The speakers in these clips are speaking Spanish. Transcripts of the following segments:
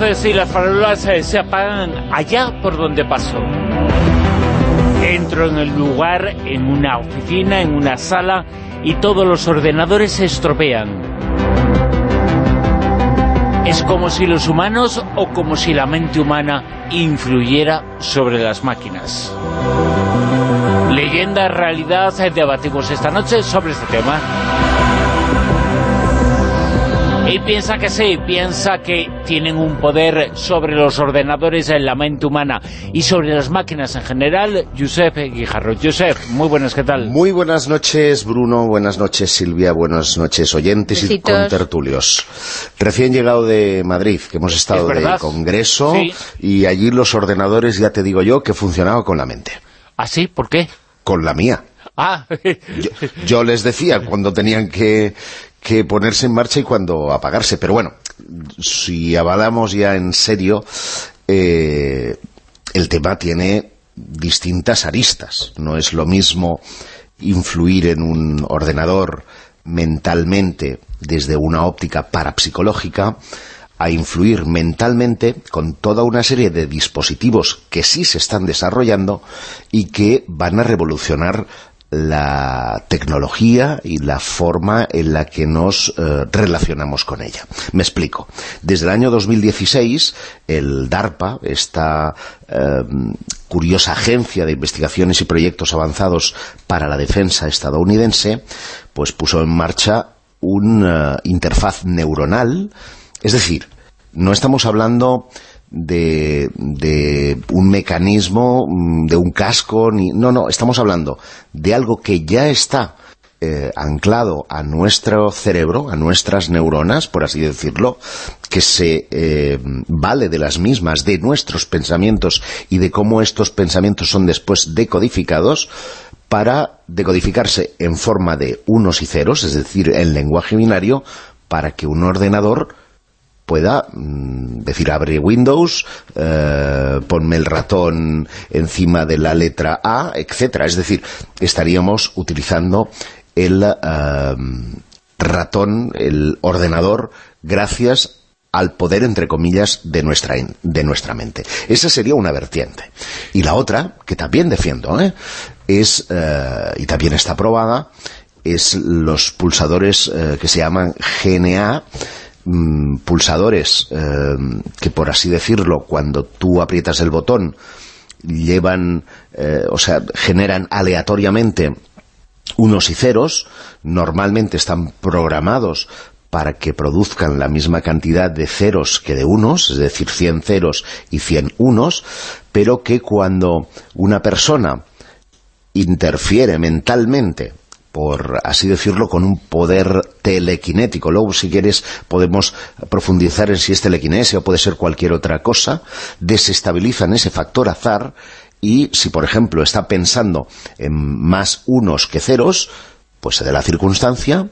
luces y las farolas eh, se apagan allá por donde paso. Entro en el lugar, en una oficina, en una sala, y todos los ordenadores se estropean. Es como si los humanos o como si la mente humana influyera sobre las máquinas. Leyenda, realidad, debatimos esta noche sobre este tema. Y piensa que sí, piensa que tienen un poder sobre los ordenadores en la mente humana y sobre las máquinas en general, Josep Guijarro. Josep, muy buenas, ¿qué tal? Muy buenas noches, Bruno, buenas noches, Silvia, buenas noches, oyentes y contertulios. Recién llegado de Madrid, que hemos estado de congreso, y allí los ordenadores, ya te digo yo, que funcionaban con la mente. ¿Ah, sí? ¿Por qué? Con la mía. Ah. yo, les decía cuando tenían que, que ponerse en marcha y cuando apagarse. Pero bueno, si avalamos ya en serio, eh, el tema tiene distintas aristas. No es lo mismo influir en un ordenador mentalmente desde una óptica parapsicológica a influir mentalmente con toda una serie de dispositivos que sí se están desarrollando y que van a revolucionar la tecnología y la forma en la que nos eh, relacionamos con ella. Me explico. Desde el año 2016, el DARPA, esta em, curiosa agencia de investigaciones y proyectos avanzados para la defensa estadounidense, pues puso en marcha una eh, interfaz neuronal, es decir, no estamos hablando de, de, un mecanismo, mm, de un casco, ni, no, no, estamos hablando de algo que ya está eh, anclado a nuestro cerebro, a nuestras neuronas, por así decirlo, que se eh, vale de las mismas, de nuestros pensamientos y de cómo estos pensamientos son después decodificados, para decodificarse en forma de unos y ceros, es decir, en lenguaje binario, para que un ordenador pueda mm, decir abre Windows, eh, ponme el ratón encima de la letra A, etcétera. Es decir, estaríamos utilizando el eh, ratón, el ordenador, gracias al poder, entre comillas, de nuestra, de nuestra mente. Esa sería una vertiente. Y la otra, que también defiendo, ¿eh? es, y también está aprobada, es los pulsadores que se llaman GNA, Mm, pulsadores eh, que, por así decirlo, cuando tú aprietas el botón, llevan, eh, o sea, generan aleatoriamente unos y ceros, normalmente están programados para que produzcan la misma cantidad de ceros que de unos, es decir, 100 ceros y 100 unos, pero que cuando una persona interfiere mentalmente por así decirlo, con un poder telequinético. Luego, si quieres, podemos profundizar en si es telequinesia o puede ser cualquier otra cosa. Desestabilizan ese factor azar y si, por ejemplo, está pensando en más unos que ceros, pues se da la circunstancia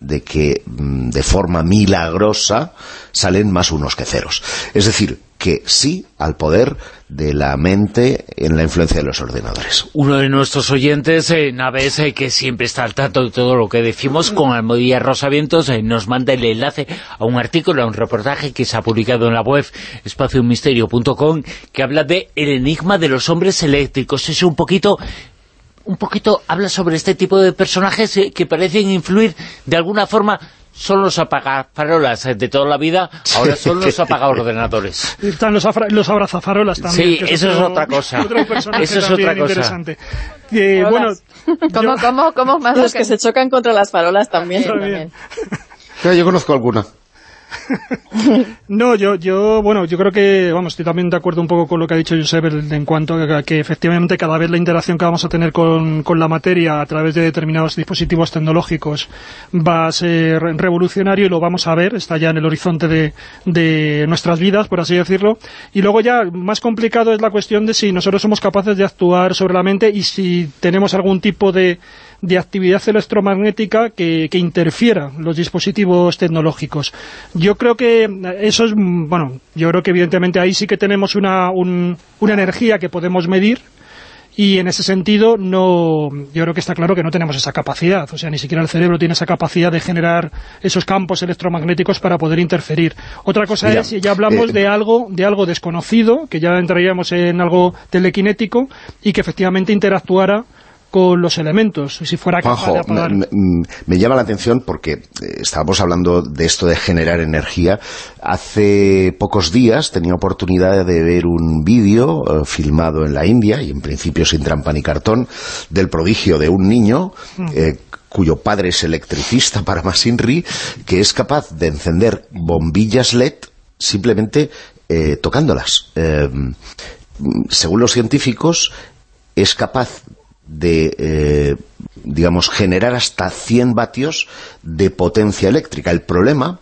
de que mm, de forma milagrosa salen más unos que ceros. Es decir, que sí al poder de la mente en la influencia de los ordenadores. Uno de nuestros oyentes, eh, Naves, eh, que siempre está al tanto de todo lo que decimos, con Almodía Rosavientos, eh, nos manda el enlace a un artículo, a un reportaje que se ha publicado en la web espaciomisterio.com, que habla de el enigma de los hombres eléctricos. Es un poquito un poquito habla sobre este tipo de personajes que parecen influir de alguna forma son los apagafarolas de toda la vida, ahora son los ordenadores. Están los, los abrazafarolas también. Sí, eso es, otra cosa. eso es otra cosa. Interesante. Eh, bueno, ¿Cómo, cómo, cómo más los que se chocan contra las farolas también. también. yo conozco alguna. no, yo, yo, bueno, yo creo que, vamos, estoy también de acuerdo un poco con lo que ha dicho Josep en cuanto a que efectivamente cada vez la interacción que vamos a tener con, con la materia a través de determinados dispositivos tecnológicos va a ser revolucionario y lo vamos a ver, está ya en el horizonte de, de nuestras vidas, por así decirlo. Y luego ya, más complicado es la cuestión de si nosotros somos capaces de actuar sobre la mente y si tenemos algún tipo de de actividad electromagnética que, que interfiera los dispositivos tecnológicos. Yo creo que eso es, bueno, yo creo que evidentemente ahí sí que tenemos una, una energía que podemos medir, y en ese sentido no yo creo que está claro que no tenemos esa capacidad, o sea, ni siquiera el cerebro tiene esa capacidad de generar esos campos electromagnéticos para poder interferir. Otra cosa es si ya hablamos eh, de algo de algo desconocido, que ya entraríamos en algo telequinético y que efectivamente interactuara con los elementos, si fuera capaz de apagar. Me, llama la atención porque eh, estábamos hablando de esto de generar energía. Hace pocos días tenía oportunidad de ver un vídeo eh, filmado en la India, y en principio sin trampa ni cartón, del prodigio de un niño mm. eh, cuyo padre es electricista para Masinri, que es capaz de encender bombillas LED simplemente tocándolas. según los científicos, es capaz de, eh, digamos, generar hasta 100 vatios de potencia eléctrica. El problema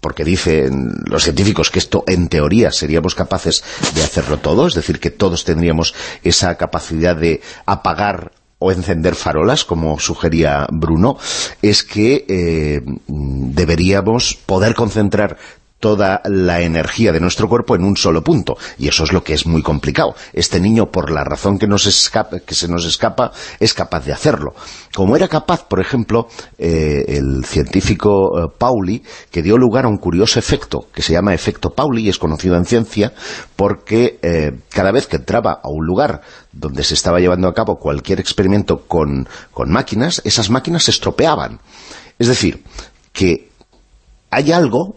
porque dicen los científicos que esto en teoría seríamos capaces de hacerlo todo, es decir, que todos tendríamos esa capacidad de apagar o encender farolas, como sugería Bruno, es que eh, deberíamos poder concentrar toda la energía de nuestro cuerpo en un solo punto. Y eso es lo que es muy complicado. Este niño, por la razón que, nos escapa, que se nos escapa, es capaz de hacerlo. Como era capaz, por ejemplo, eh, el científico eh, Pauli, que dio lugar a un curioso efecto, que se llama efecto Pauli, y es conocido en ciencia, porque eh, cada vez que entraba a un lugar donde se estaba llevando a cabo cualquier experimento con, con máquinas, esas máquinas se estropeaban. Es decir, que hay algo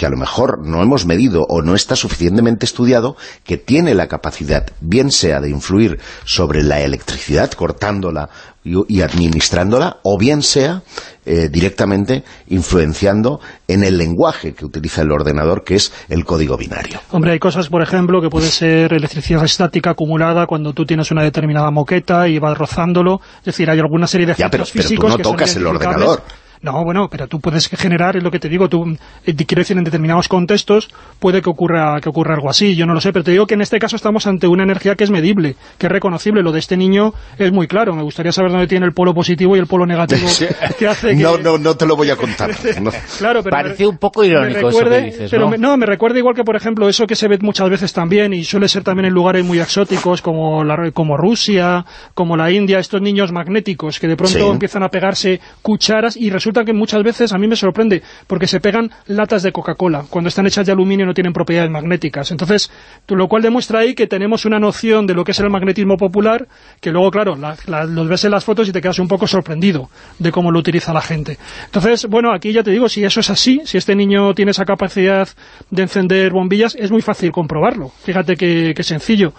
que a lo mejor no hemos medido o no está suficientemente estudiado, que tiene la capacidad, bien sea de influir sobre la electricidad, cortándola y, administrándola, o bien sea eh, directamente influenciando en el lenguaje que utiliza el ordenador, que es el código binario. Hombre, hay cosas, por ejemplo, que puede ser electricidad estática acumulada cuando tú tienes una determinada moqueta y vas rozándolo, es decir, hay alguna serie de efectos ya, pero, pero tú no tocas el ordenador. No, bueno, pero tú puedes generar, es lo que te digo, tú, eh, quiero decir, en determinados contextos puede que ocurra, que ocurra algo así, yo no lo sé, pero te digo que en este caso estamos ante una energía que es medible, que es reconocible, lo de este niño es muy claro, me gustaría saber dónde tiene el polo positivo y el polo negativo que hace No, no, no te lo voy a contar. claro, pero Parece un poco irónico eso que dices, pero ¿no? Me, recuerda igual que, por ejemplo, eso que se ve muchas veces también, y suele ser también en lugares muy exóticos, como, la, como Rusia, como la India, estos niños magnéticos, que de pronto empiezan a pegarse cucharas, y resulta que muchas veces a mí me sorprende, porque se pegan latas de Coca-Cola, cuando están hechas de aluminio no tienen propiedades magnéticas. Entonces, lo cual demuestra ahí que tenemos una noción de lo que es el magnetismo popular, que luego, claro, los ves en las fotos y te quedas un poco sorprendido de cómo lo utiliza la gente. Entonces, bueno, aquí ya te digo, si eso es así, si este niño tiene esa capacidad de encender bombillas, es muy fácil comprobarlo. Fíjate qué sencillo.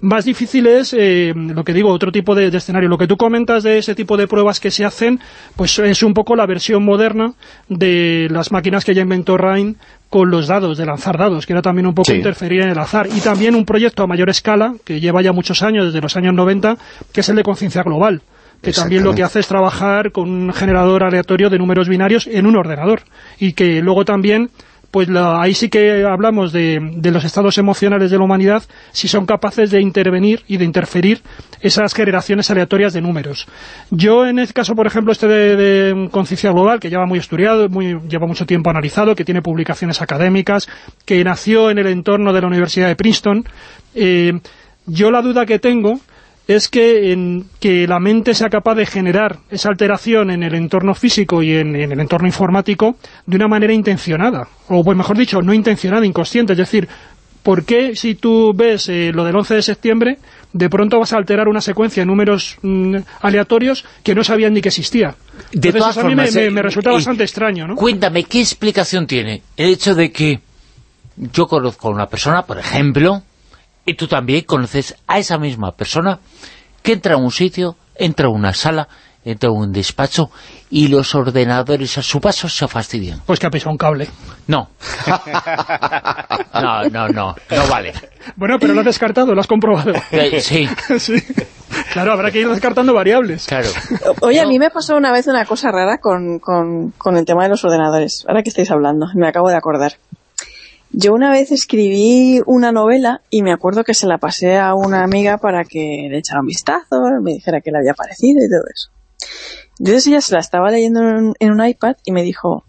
Más difícil es, eh, lo que digo, otro tipo de, escenario. Lo que tú comentas de ese tipo de pruebas que se hacen, pues es un poco la versión moderna de las máquinas que ya inventó Ryan con los dados, de lanzar dados, que era también un poco interferir en el azar. Y también un proyecto a mayor escala, que lleva ya muchos años, desde los años 90, que es el de conciencia global que también lo que hace es trabajar con un generador aleatorio de números binarios en un ordenador y que luego también pues ahí sí que hablamos de, los estados emocionales de la humanidad, si son capaces de intervenir y de interferir esas generaciones aleatorias de números. Yo en este caso, por ejemplo, este de, Conciencia Global, que lleva muy estudiado, muy, lleva mucho tiempo analizado, que tiene publicaciones académicas, que nació en el entorno de la Universidad de Princeton, eh, yo la duda que tengo es que, en, que la mente sea capaz de generar esa alteración en el entorno físico y en, el entorno informático de una manera intencionada, o pues mejor dicho, no intencionada, inconsciente, es decir, ¿por qué si tú ves eh, lo del 11 de septiembre, de pronto vas a alterar una secuencia de números mm, aleatorios que no sabían ni que existía? De todas a mí me, me, resulta bastante extraño, ¿no? Cuéntame, ¿qué explicación tiene el hecho de que yo conozco a una persona, por ejemplo, y tú también conoces a esa misma persona que entra a un sitio, entra a una sala, entra a un despacho y los ordenadores a su paso se fastidian. Pues que ha pisado un cable. No. no, no, no, no vale. Bueno, pero lo has descartado, lo has comprobado. Eh, sí. sí. Claro, habrá que ir descartando variables. Claro. Oye, a mí me pasó una vez una cosa rara con, con, con el tema de los ordenadores. Ahora que estáis hablando, me acabo de acordar. Yo una vez escribí una novela y me acuerdo que se la pasé a una amiga para que le echara un vistazo, me dijera qué le había parecido y todo eso. Entonces ella se la estaba leyendo en, un iPad y me dijo,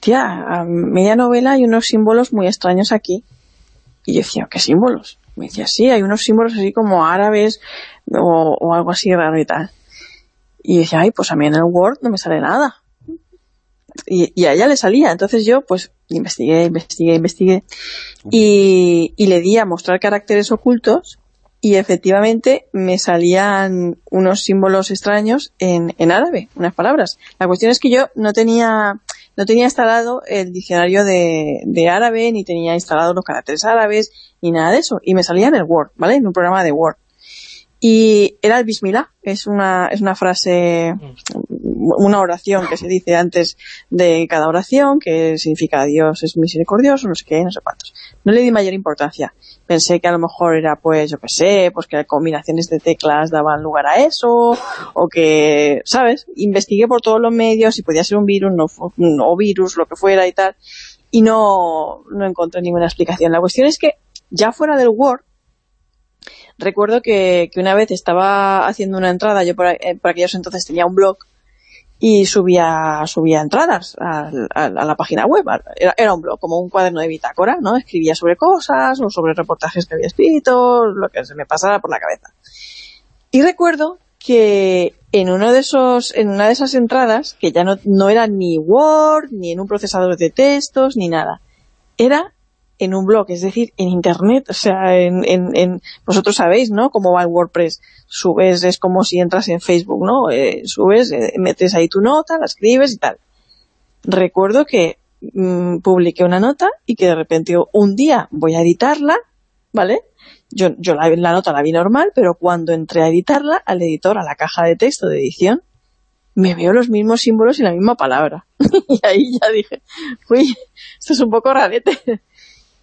tía, a media novela hay unos símbolos muy extraños aquí. Y yo decía, ¿qué símbolos? Me decía, sí, hay unos símbolos así como árabes o, o algo así raro y tal. Y decía, ay, pues a mí en el Word no me sale nada. Y, y a ella le salía. Entonces yo, pues, investigué, investigué, investigué. Y, y le di a mostrar caracteres ocultos y efectivamente me salían unos símbolos extraños en, en árabe, unas palabras. La cuestión es que yo no tenía no tenía instalado el diccionario de, de árabe, ni tenía instalados los caracteres árabes, ni nada de eso. Y me salía en el Word, ¿vale? En un programa de Word. Y era el Bismillah, es una, es una frase, una oración que se dice antes de cada oración, que significa Dios es misericordioso, no sé qué, no sé cuántos. No le di mayor importancia. Pensé que a lo mejor era, pues, yo qué sé, pues que combinaciones de teclas daban lugar a eso, o que, ¿sabes? Investigué por todos los medios si podía ser un virus, no, o virus, lo que fuera y tal, y no, no encontré ninguna explicación. La cuestión es que, ya fuera del Word, recuerdo que, una vez estaba haciendo una entrada, yo eh, por, aquellos entonces tenía un blog y subía subía entradas a la página web. Era, era, un blog, como un cuaderno de bitácora, ¿no? Escribía sobre cosas o sobre reportajes que había escrito, lo que se me pasara por la cabeza. Y recuerdo que en uno de esos en una de esas entradas, que ya no, no era ni Word, ni en un procesador de textos, ni nada, era en un blog, es decir, en internet, o sea, en, en, vosotros sabéis, ¿no?, cómo va el WordPress, subes, es como si entras en Facebook, ¿no?, eh, subes, eh, metes ahí tu nota, la escribes y tal. Recuerdo que mmm, publiqué una nota y que de repente un día voy a editarla, ¿vale?, yo, yo la, la nota la vi normal, pero cuando entré a editarla, al editor, a la caja de texto de edición, me veo los mismos símbolos y la misma palabra. y ahí ya dije, uy, esto es un poco rarete.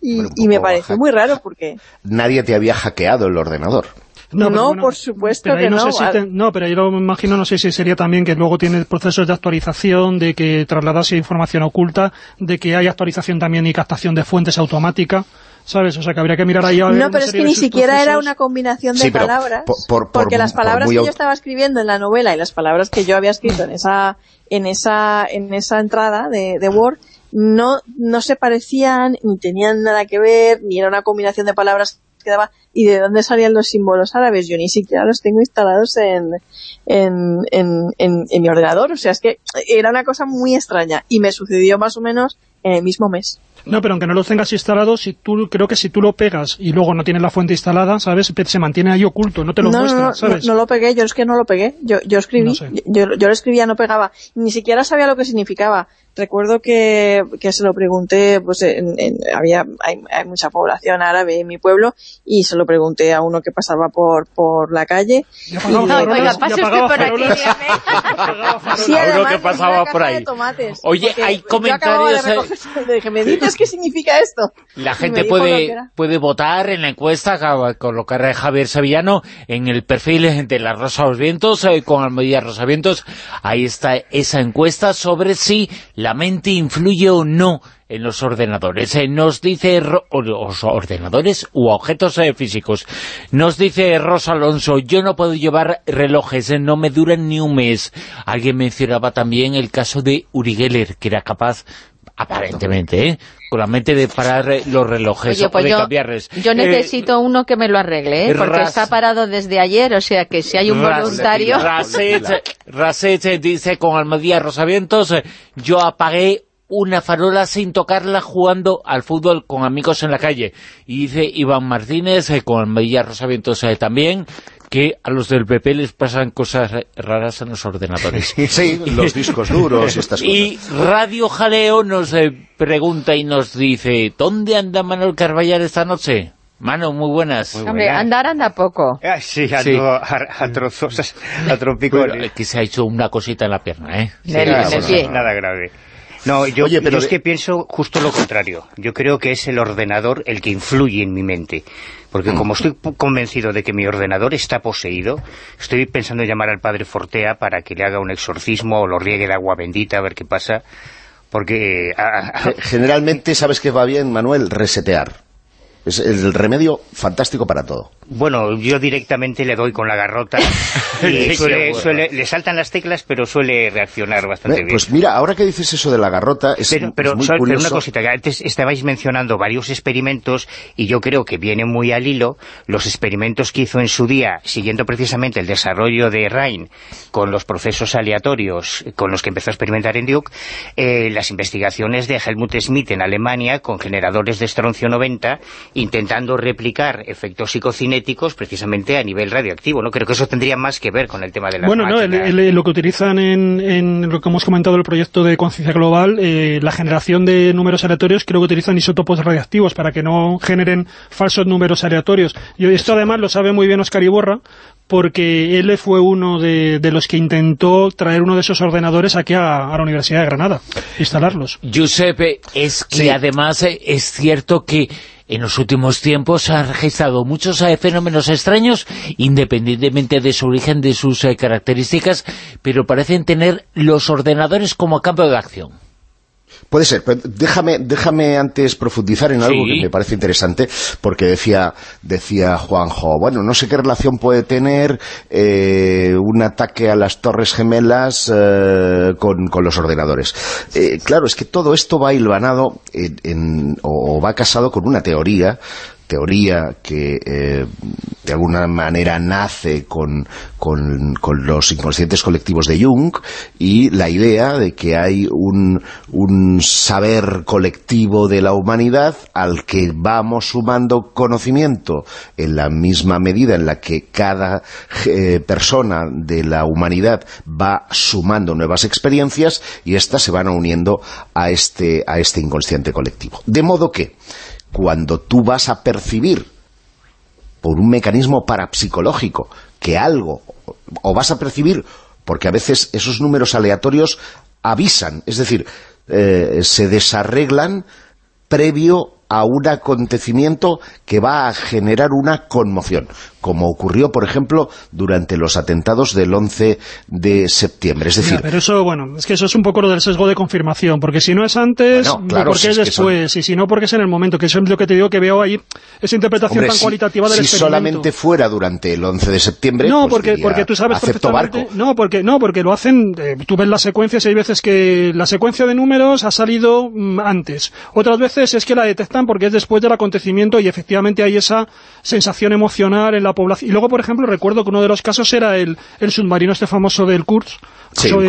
Y, y me pareció muy raro porque... Nadie te había hackeado el ordenador. No, no bueno, por supuesto que no. No, sé si te, no, pero yo lo imagino, no sé si sería también que luego tiene procesos de actualización, de que trasladase información oculta, de que hay actualización también y captación de fuentes automática. ¿sabes? O sea, que habría que mirar ahí... No, pero es que ni siquiera procesos. era una combinación de sí, palabras, por, por, porque por, las palabras que yo estaba escribiendo en la novela y las palabras que yo había escrito en esa en esa en esa entrada de, de Word no, no se parecían, ni tenían nada que ver, ni era una combinación de palabras que daba, y de dónde salían los símbolos árabes, yo ni siquiera los tengo instalados en, en, en, en, en mi ordenador, o sea, es que era una cosa muy extraña, y me sucedió más o menos en el mismo mes. No, pero aunque no lo tengas instalado, si tú creo que si tú lo pegas y luego no tienes la fuente instalada, ¿sabes? Se mantiene ahí oculto, no te lo no, muestra, no, ¿sabes? No, no, lo pegué, yo es que no lo pegué. Yo, yo escribí, no sé. yo, yo lo escribía, no pegaba. Ni siquiera sabía lo que significaba. Recuerdo que, que se lo pregunté, pues en, en, había hay, hay, mucha población árabe en mi pueblo y se lo pregunté a uno que pasaba por, por la calle. Y apagaba y, farolas, oiga, pase usted por aquí. sí, a uno que pasaba por ahí. Tomates, Oye, hay comentarios... Recoger, de dije, ¿me dices qué significa esto? La gente puede, puede votar en la encuesta, colocar a Javier Sevillano en el perfil de la Rosa los Vientos, eh, con Almodía Rosa Vientos. Ahí está esa encuesta sobre si la mente influye o no en los ordenadores. Eh, nos dice, los ordenadores u objetos eh, físicos, nos dice Rosa Alonso, yo no puedo llevar relojes, eh, no me duran ni un mes. Alguien mencionaba también el caso de Uri Geller, que era capaz aparentemente, ¿eh? con la mente de parar los relojes Oye, pues o de yo, cambiarles. Yo necesito eh, uno que me lo arregle, ¿eh? porque está parado desde ayer, o sea que si hay un ras, voluntario... Raset, dice con Almadía Rosavientos, yo apagué una farola sin tocarla jugando al fútbol con amigos en la calle. Y dice Iván Martínez, eh, con Almadía Rosavientos también, que a los del PP les pasan cosas raras en los ordenadores. Sí, los discos duros y estas cosas. Y Radio Jaleo nos eh, pregunta y nos dice, ¿dónde anda Manuel Carballar esta noche? Mano, muy buenas. Muy Hombre, buenas. andar anda poco. Ah, sí, ando sí. A, a, trozos, a trompicones. Bueno, que se ha hecho una cosita en la pierna, ¿eh? Sí, claro, bueno, sí. Nada grave. No, yo, Oye, pero yo es que pienso justo lo contrario. Yo creo que es el ordenador el que influye en mi mente. Porque como estoy convencido de que mi ordenador está poseído, estoy pensando en llamar al padre Fortea para que le haga un exorcismo o lo riegue de agua bendita a ver qué pasa. Porque... Ah, Generalmente, ¿sabes qué va bien, Manuel? Resetear. Es el remedio fantástico para todo. Bueno, yo directamente le doy con la garrota. Y suele, le saltan las teclas, pero suele reaccionar bastante bien. Pues mira, ahora que dices eso de la garrota, es, pero, muy pero una cosita, que antes estabais mencionando varios experimentos y yo creo que viene muy al hilo los experimentos que hizo en su día, siguiendo precisamente el desarrollo de Rhine con los procesos aleatorios con los que empezó a experimentar en Duke, eh, las investigaciones de Helmut Schmidt en Alemania con generadores de estroncio 90, intentando replicar efectos psicocinéticos precisamente a nivel radioactivo. ¿no? Creo que eso tendría más que ver con el tema de las Bueno, no, lo que utilizan en, lo que hemos comentado el proyecto de conciencia global, eh, la generación de números aleatorios, creo que utilizan isótopos radiactivos para que no generen falsos números aleatorios. Y esto además lo sabe muy bien Oscar Iborra, porque él fue uno de, los que intentó traer uno de esos ordenadores aquí a, la Universidad de Granada, instalarlos. Giuseppe, es que además eh, es cierto que en los últimos tiempos se han registrado muchos eh, fenómenos extraños, independientemente de su origen, de sus eh, características, pero parecen tener los ordenadores como campo de acción. Puede ser, pero déjame, déjame antes profundizar en algo que me parece interesante, porque decía, decía Juanjo, bueno, no sé qué relación puede tener eh, un ataque a las Torres Gemelas eh, con, con, los ordenadores. Eh, claro, es que todo esto va hilvanado en, o va casado con una teoría teoría que eh, de alguna manera nace con, con, los inconscientes colectivos de Jung y la idea de que hay un, un saber colectivo de la humanidad al que vamos sumando conocimiento en la misma medida en la que cada eh, persona de la humanidad va sumando nuevas experiencias y éstas se van uniendo a este, a este inconsciente colectivo. De modo que cuando tú vas a percibir por un mecanismo parapsicológico que algo, o vas a percibir, porque a veces esos números aleatorios avisan, es decir, eh, se desarreglan previo a un acontecimiento que va a generar una conmoción como ocurrió, por ejemplo, durante los atentados del 11 de septiembre. Es decir... pero eso, bueno, es que eso es un poco lo del sesgo de confirmación, porque si no es antes, claro, porque es, después, y si no, porque es en el momento, que eso es lo que te digo que veo ahí, esa interpretación tan cualitativa del si solamente fuera durante el 11 de septiembre, No, pues porque, porque tú sabes perfectamente... No, porque, no, porque lo hacen, eh, tú ves las secuencias y hay veces que la secuencia de números ha salido mm, antes. Otras veces es que la detectan porque es después del acontecimiento y efectivamente hay esa sensación emocional en la población. Y luego, por ejemplo, recuerdo que uno de los casos era el, el submarino este famoso del Kurz,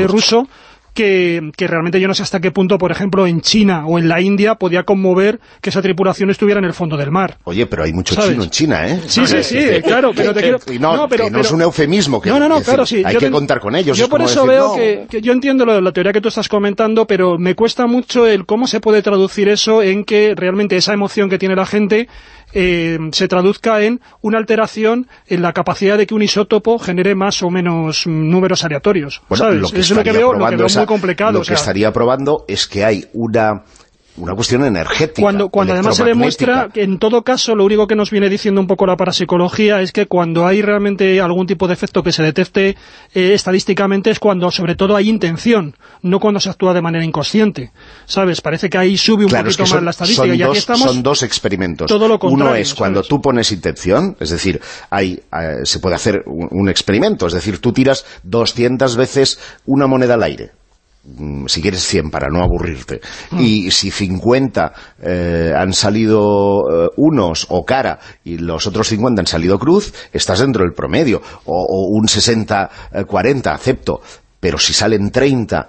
ruso, que, realmente yo no sé hasta qué punto, por ejemplo, en China o en la India podía conmover que esa tripulación estuviera en el fondo del mar. Oye, pero hay mucho chino en China, ¿eh? Sí, sí, sí, claro, pero te quiero... No, pero, no es un eufemismo, que, no, no, no, claro, sí. hay que contar con ellos. Yo por eso veo que, yo entiendo la teoría que tú estás comentando, pero me cuesta mucho el cómo se puede traducir eso en que realmente esa emoción que tiene la gente eh, se traduzca en una alteración en la capacidad de que un isótopo genere más o menos números aleatorios. Lo que es lo que veo, muy complicado. Lo que estaría probando es que hay una una cuestión energética. Cuando, cuando además se demuestra que en todo caso lo único que nos viene diciendo un poco la parapsicología es que cuando hay realmente algún tipo de efecto que se detecte eh, estadísticamente es cuando sobre todo hay intención, no cuando se actúa de manera inconsciente. ¿Sabes? Parece que ahí sube un poquito más la estadística. Son, y dos, son dos experimentos. Todo lo Uno es cuando tú pones intención, es decir, hay, eh, se puede hacer un experimento, es decir, tú tiras 200 veces una moneda al aire si quieres 100 para no aburrirte, mm. y si 50 eh, han salido eh, unos o cara y los otros 50 han salido cruz, estás dentro del promedio, o, un 60-40, eh, acepto, pero si salen 30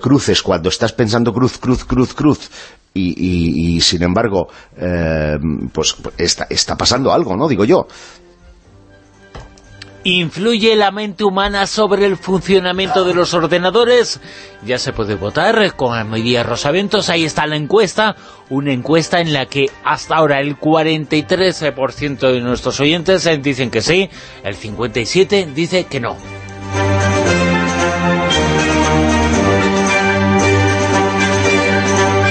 cruces cuando estás pensando cruz, cruz, cruz, cruz, y, sin embargo, pues está, está pasando algo, ¿no? Digo yo. ¿Influye la mente humana sobre el funcionamiento de los ordenadores? Ya se puede votar con Almería Rosaventos, ahí está la encuesta, una encuesta en la que hasta ahora el 43% de nuestros oyentes dicen que sí, el 57% dice que no.